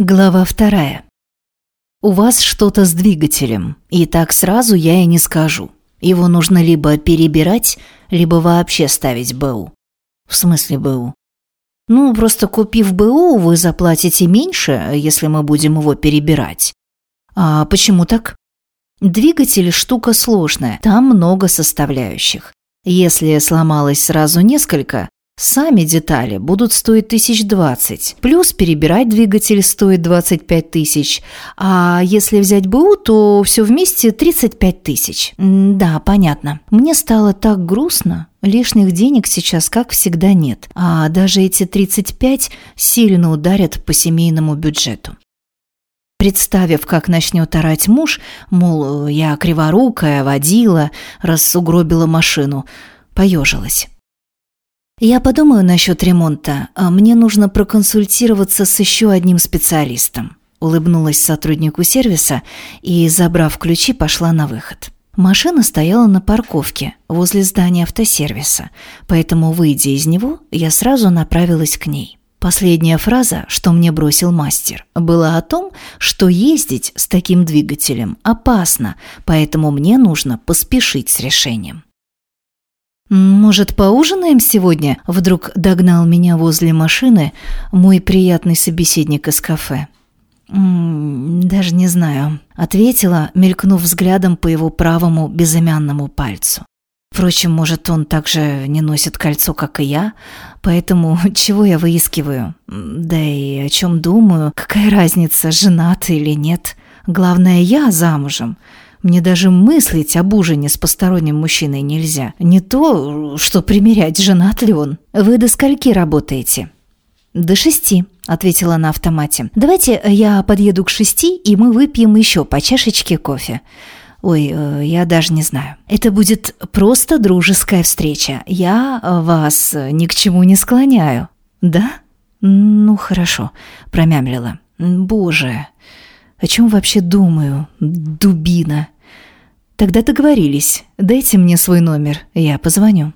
Глава вторая. У вас что-то с двигателем, и так сразу я и не скажу. Его нужно либо перебирать, либо вообще ставить БУ. В смысле БУ? Ну, просто купив БУ, вы заплатите меньше, если мы будем его перебирать. А почему так? Двигатель штука сложная, там много составляющих. Если сломалось сразу несколько, Сами детали будут стоить тысяч двадцать, плюс перебирать двигатель стоит двадцать пять тысяч, а если взять БУ, то все вместе тридцать пять тысяч. Да, понятно. Мне стало так грустно. Лишних денег сейчас, как всегда, нет, а даже эти 35 сильно ударят по семейному бюджету. Представив, как начнет орать муж, мол, я криворукая, водила, раз угробила машину, поежилась. «Я подумаю насчет ремонта. А мне нужно проконсультироваться с еще одним специалистом», улыбнулась сотруднику сервиса и, забрав ключи, пошла на выход. Машина стояла на парковке возле здания автосервиса, поэтому, выйдя из него, я сразу направилась к ней. Последняя фраза, что мне бросил мастер, была о том, что ездить с таким двигателем опасно, поэтому мне нужно поспешить с решением. «Может, поужинаем сегодня?» Вдруг догнал меня возле машины мой приятный собеседник из кафе. «Даже не знаю», — ответила, мелькнув взглядом по его правому безымянному пальцу. Впрочем, может, он также не носит кольцо, как и я, поэтому чего я выискиваю? Да и о чем думаю, какая разница, женат или нет. Главное, я замужем. Мне даже мыслить об ужине с посторонним мужчиной нельзя. Не то, что примерять, женат ли он. Вы до скольки работаете? До шести, ответила на автомате. Давайте я подъеду к шести, и мы выпьем еще по чашечке кофе. Ой, э, я даже не знаю. Это будет просто дружеская встреча. Я вас ни к чему не склоняю. Да? Ну, хорошо, промямлила. Боже, о чем вообще думаю, дубина? Тогда договорились. Дайте мне свой номер, я позвоню.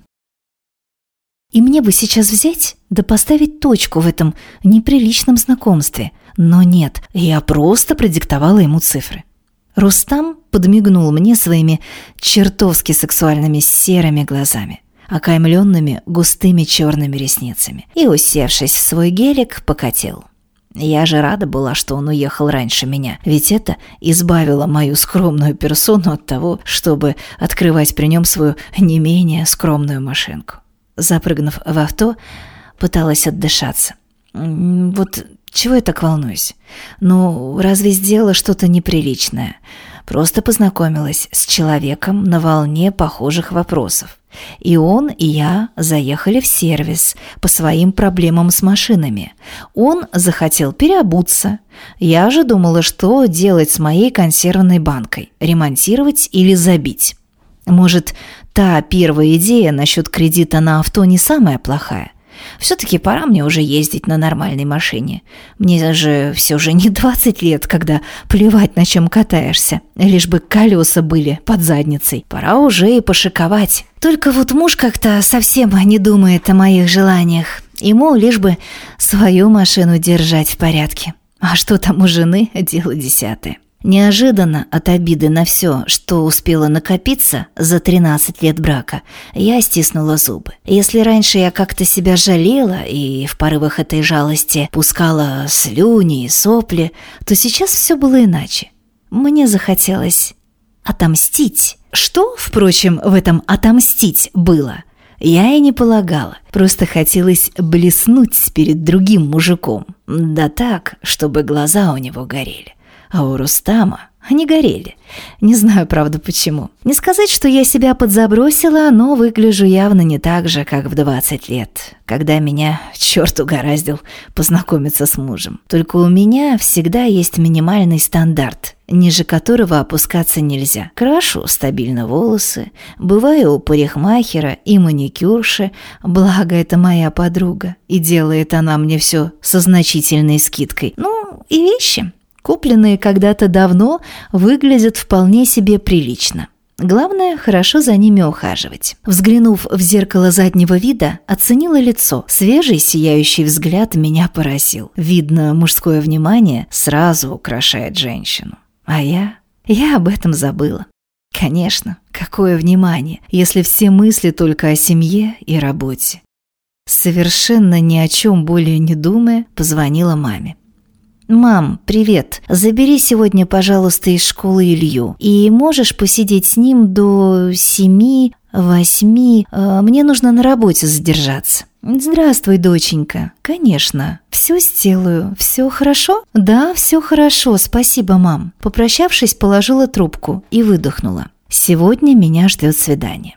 И мне бы сейчас взять да поставить точку в этом неприличном знакомстве. Но нет, я просто продиктовала ему цифры. Рустам подмигнул мне своими чертовски сексуальными серыми глазами, окаймленными густыми черными ресницами, и, усевшись в свой гелик, покатил. Я же рада была, что он уехал раньше меня, ведь это избавило мою скромную персону от того, чтобы открывать при нем свою не менее скромную машинку. Запрыгнув в авто, пыталась отдышаться. Вот чего я так волнуюсь? Ну, разве сделала что-то неприличное? Просто познакомилась с человеком на волне похожих вопросов. И он, и я заехали в сервис по своим проблемам с машинами. Он захотел переобуться. Я же думала, что делать с моей консервной банкой – ремонтировать или забить. Может, та первая идея насчет кредита на авто не самая плохая – все-таки пора мне уже ездить на нормальной машине. Мне же все же не 20 лет, когда плевать на чем катаешься, лишь бы колеса были под задницей. Пора уже и пошиковать. Только вот муж как-то совсем не думает о моих желаниях. Ему лишь бы свою машину держать в порядке. А что там у жены, дело десятое. Неожиданно от обиды на все, что успело накопиться за 13 лет брака, я стиснула зубы. Если раньше я как-то себя жалела и в порывах этой жалости пускала слюни и сопли, то сейчас все было иначе. Мне захотелось отомстить. Что, впрочем, в этом «отомстить» было? Я и не полагала, просто хотелось блеснуть перед другим мужиком. Да так, чтобы глаза у него горели а у Рустама они горели. Не знаю, правда, почему. Не сказать, что я себя подзабросила, но выгляжу явно не так же, как в 20 лет, когда меня черт угораздил познакомиться с мужем. Только у меня всегда есть минимальный стандарт, ниже которого опускаться нельзя. Крашу стабильно волосы, бываю у парикмахера и маникюрши, благо это моя подруга, и делает она мне все со значительной скидкой. Ну, и вещи купленные когда-то давно, выглядят вполне себе прилично. Главное, хорошо за ними ухаживать. Взглянув в зеркало заднего вида, оценила лицо. Свежий, сияющий взгляд меня поразил. Видно, мужское внимание сразу украшает женщину. А я... Я об этом забыла. Конечно, какое внимание, если все мысли только о семье и работе. Совершенно ни о чем более не думая, позвонила маме. «Мам, привет. Забери сегодня, пожалуйста, из школы Илью. И можешь посидеть с ним до семи, восьми. Э, мне нужно на работе задержаться». «Здравствуй, доченька. Конечно. Все сделаю. Все хорошо?» «Да, все хорошо. Спасибо, мам». Попрощавшись, положила трубку и выдохнула. «Сегодня меня ждет свидание.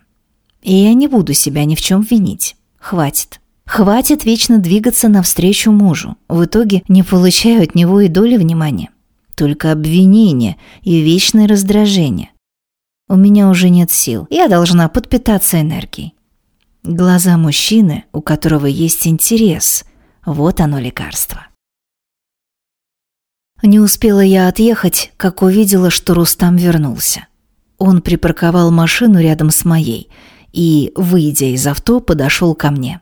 И я не буду себя ни в чем винить. Хватит». Хватит вечно двигаться навстречу мужу. В итоге не получаю от него и доли внимания. Только обвинения и вечное раздражение. У меня уже нет сил. Я должна подпитаться энергией. Глаза мужчины, у которого есть интерес. Вот оно лекарство. Не успела я отъехать, как увидела, что Рустам вернулся. Он припарковал машину рядом с моей и, выйдя из авто, подошел ко мне.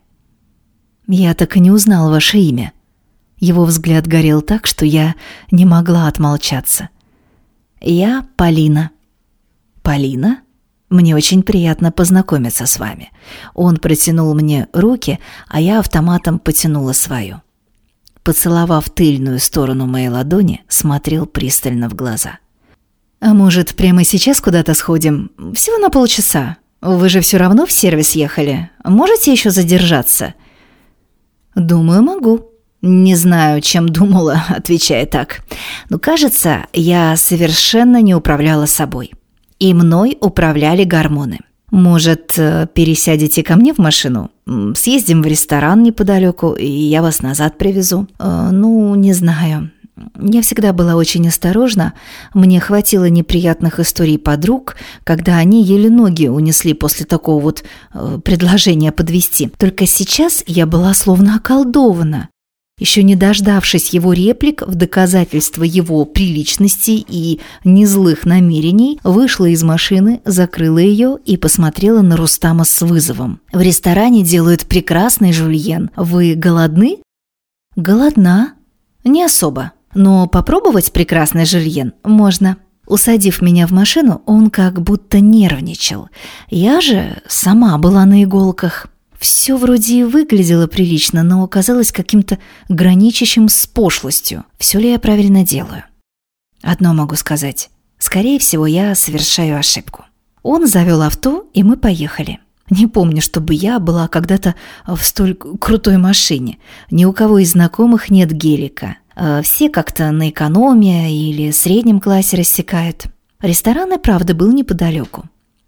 «Я так и не узнал ваше имя». Его взгляд горел так, что я не могла отмолчаться. «Я Полина». «Полина? Мне очень приятно познакомиться с вами». Он протянул мне руки, а я автоматом потянула свою. Поцеловав тыльную сторону моей ладони, смотрел пристально в глаза. «А может, прямо сейчас куда-то сходим? Всего на полчаса. Вы же все равно в сервис ехали. Можете еще задержаться?» «Думаю, могу». «Не знаю, чем думала», — отвечая так. «Но кажется, я совершенно не управляла собой. И мной управляли гормоны. Может, э, пересядете ко мне в машину? Съездим в ресторан неподалеку, и я вас назад привезу?» э, «Ну, не знаю. Я всегда была очень осторожна. Мне хватило неприятных историй подруг, когда они еле ноги унесли после такого вот э, предложения подвести. Только сейчас я была словно околдована. Еще не дождавшись его реплик в доказательство его приличности и незлых намерений, вышла из машины, закрыла ее и посмотрела на Рустама с вызовом. «В ресторане делают прекрасный жульен. Вы голодны?» «Голодна?» «Не особо», но попробовать прекрасный жильен можно. Усадив меня в машину, он как будто нервничал. Я же сама была на иголках. Все вроде и выглядело прилично, но оказалось каким-то граничащим с пошлостью. Все ли я правильно делаю? Одно могу сказать. Скорее всего, я совершаю ошибку. Он завел авто, и мы поехали. Не помню, чтобы я была когда-то в столь крутой машине. Ни у кого из знакомых нет гелика. Э, все как-то на экономия или среднем классе рассекают. Ресторан и правда был неподалеку.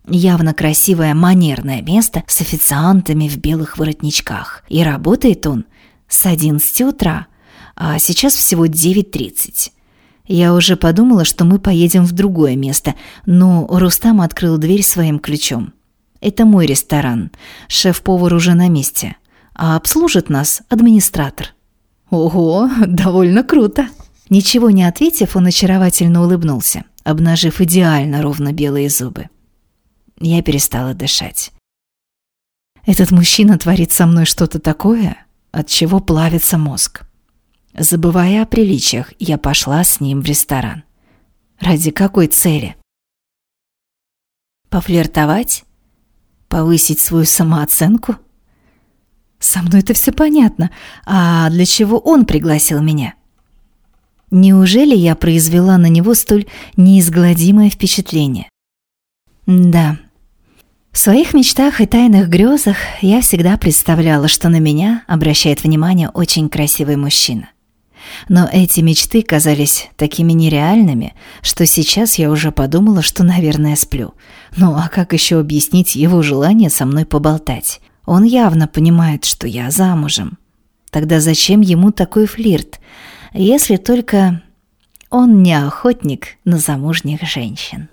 Явно красивое манерное место с официантами в белых воротничках. И работает он с 11 утра, а сейчас всего 9.30. Я уже подумала, что мы поедем в другое место, но Рустам открыл дверь своим ключом. Это мой ресторан. Шеф-повар уже на месте. А обслужит нас администратор. «Ого, довольно круто!» Ничего не ответив, он очаровательно улыбнулся, обнажив идеально ровно белые зубы. Я перестала дышать. Этот мужчина творит со мной что-то такое, от чего плавится мозг. Забывая о приличиях, я пошла с ним в ресторан. Ради какой цели? Пофлиртовать? Повысить свою самооценку? Со мной это все понятно. А для чего он пригласил меня? Неужели я произвела на него столь неизгладимое впечатление? Да. В своих мечтах и тайных грезах я всегда представляла, что на меня обращает внимание очень красивый мужчина. Но эти мечты казались такими нереальными, что сейчас я уже подумала, что, наверное, сплю. Ну а как еще объяснить его желание со мной поболтать? Он явно понимает, что я замужем. Тогда зачем ему такой флирт, если только он не охотник на замужних женщин?